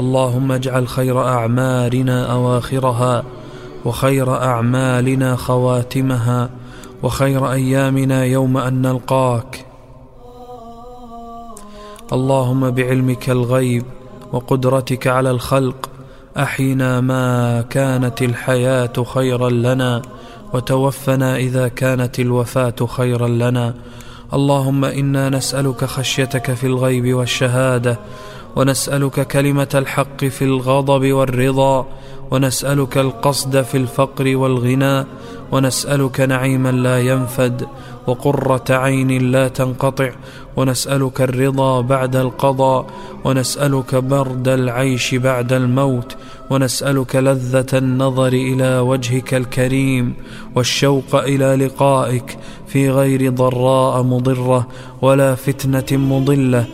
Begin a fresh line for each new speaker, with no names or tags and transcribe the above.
اللهم اجعل خير أعمالنا أواخرها وخير أعمالنا خواتمها وخير أيامنا يوم أن نلقاك. اللهم بعلمك الغيب وقدرتك على الخلق أحينا ما كانت الحياة خيرا لنا وتوفنا إذا كانت الوفاة خيرا لنا. اللهم إنا نسألك خشيتك في الغيب والشهادة ونسألك كلمة الحق في الغضب والرضا ونسألك القصد في الفقر والغنى ونسألك نعيما لا ينفد وقرة عين لا تنقطع ونسألك الرضا بعد القضاء ونسألك برد العيش بعد الموت ونسألك لذة النظر إلى وجهك الكريم والشوق إلى لقائك في غير ضراء مضرة ولا فتنة مضلة.